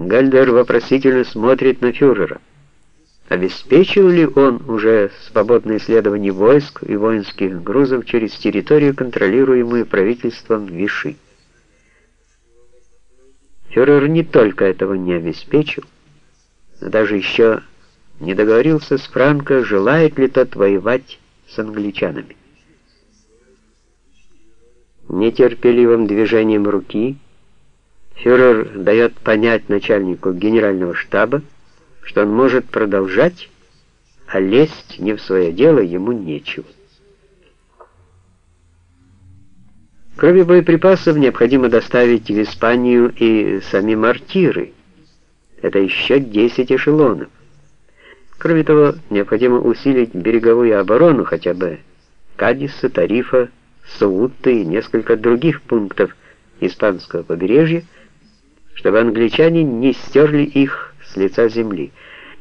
Гальдер вопросительно смотрит на фюрера. Обеспечил ли он уже свободное исследование войск и воинских грузов через территорию, контролируемую правительством Виши? Фюрер не только этого не обеспечил, но даже еще не договорился с Франко, желает ли тот воевать с англичанами. Нетерпеливым движением руки фюрер дает понять начальнику генерального штаба, что он может продолжать, а лезть не в свое дело ему нечего. Кроме боеприпасов, необходимо доставить в Испанию и сами мортиры. Это еще 10 эшелонов. Кроме того, необходимо усилить береговую оборону хотя бы Кадиса, Тарифа, Сауты и несколько других пунктов испанского побережья, чтобы англичане не стерли их с лица земли.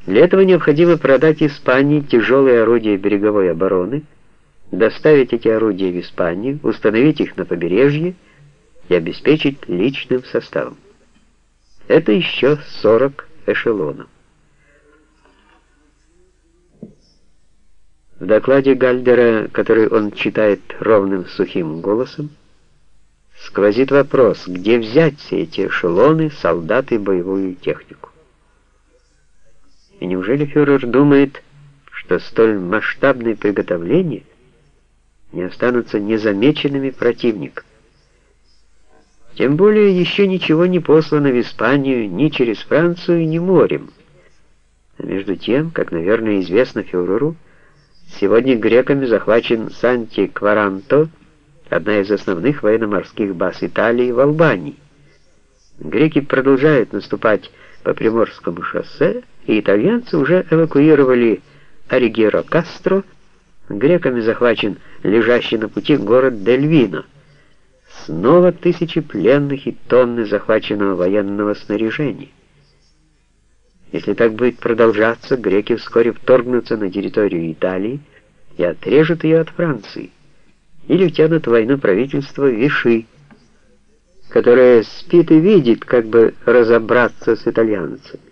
Для этого необходимо продать Испании тяжелые орудия береговой обороны, доставить эти орудия в Испанию, установить их на побережье и обеспечить личным составом. Это еще 40 эшелонов. В докладе Гальдера, который он читает ровным сухим голосом, сквозит вопрос, где взять все эти эшелоны, солдаты и боевую технику. И неужели фюрер думает, что столь масштабные приготовления не останутся незамеченными противником? Тем более еще ничего не послано в Испанию ни через Францию, ни морем. А между тем, как, наверное, известно фюреру, сегодня греками захвачен Санти-Кваранто, одна из основных военно-морских баз Италии в Албании. Греки продолжают наступать по Приморскому шоссе, и итальянцы уже эвакуировали Оригеро Кастро, греками захвачен лежащий на пути город Дельвино. Снова тысячи пленных и тонны захваченного военного снаряжения. Если так будет продолжаться, греки вскоре вторгнутся на территорию Италии и отрежут ее от Франции, или утянут войну правительства Виши, которое спит и видит, как бы разобраться с итальянцами.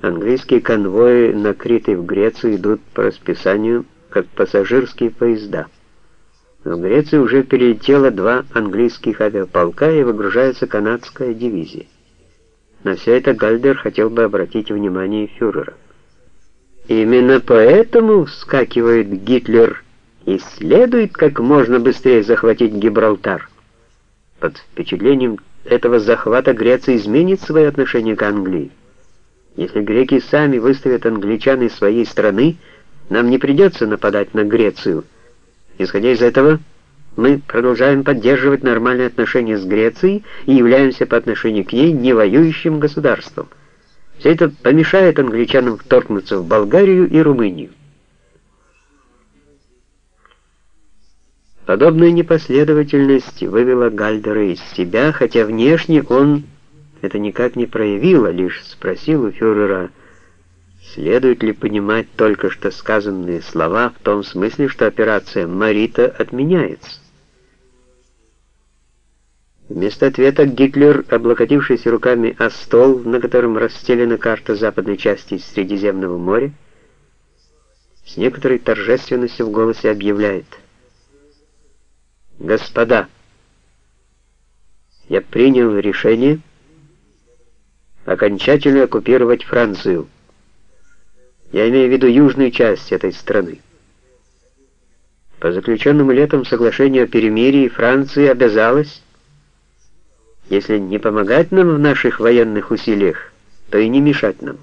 Английские конвои на Крит и в Грецию идут по расписанию, как пассажирские поезда. В Греции уже перелетело два английских авиаполка и выгружается канадская дивизия. На все это Гальдер хотел бы обратить внимание фюрера. Именно поэтому вскакивает Гитлер и следует как можно быстрее захватить Гибралтар. Под впечатлением этого захвата Греция изменит свое отношение к Англии. Если греки сами выставят англичан из своей страны, нам не придется нападать на Грецию. Исходя из этого, мы продолжаем поддерживать нормальные отношения с Грецией и являемся по отношению к ней не воюющим государством. Все это помешает англичанам вторгнуться в Болгарию и Румынию. Подобная непоследовательность вывела Гальдера из себя, хотя внешне он это никак не проявил, а лишь спросил у фюрера, следует ли понимать только что сказанные слова в том смысле, что операция «Марита» отменяется. Вместо ответа Гитлер, облокотившись руками о стол, на котором расстелена карта западной части Средиземного моря, с некоторой торжественностью в голосе объявляет – Господа, я принял решение окончательно оккупировать Францию. Я имею в виду южную часть этой страны. По заключенному летом соглашению о перемирии Франция обязалась, если не помогать нам в наших военных усилиях, то и не мешать нам.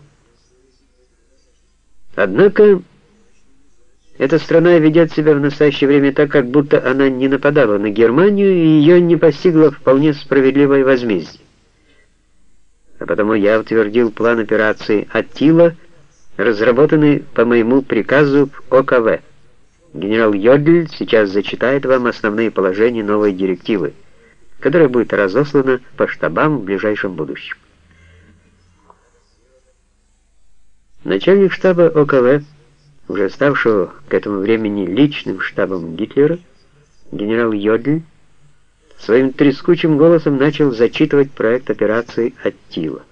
Однако эта страна ведет себя в настоящее время так, как будто она не нападала на Германию, и ее не постигло вполне справедливое возмездие. А потому я утвердил план операции «Аттила», разработанный по моему приказу в ОКВ. Генерал Йодль сейчас зачитает вам основные положения новой директивы, которая будет разослана по штабам в ближайшем будущем. Начальник штаба ОКВ уже ставшего к этому времени личным штабом Гитлера, генерал Йодль, своим трескучим голосом начал зачитывать проект операции «Аттила».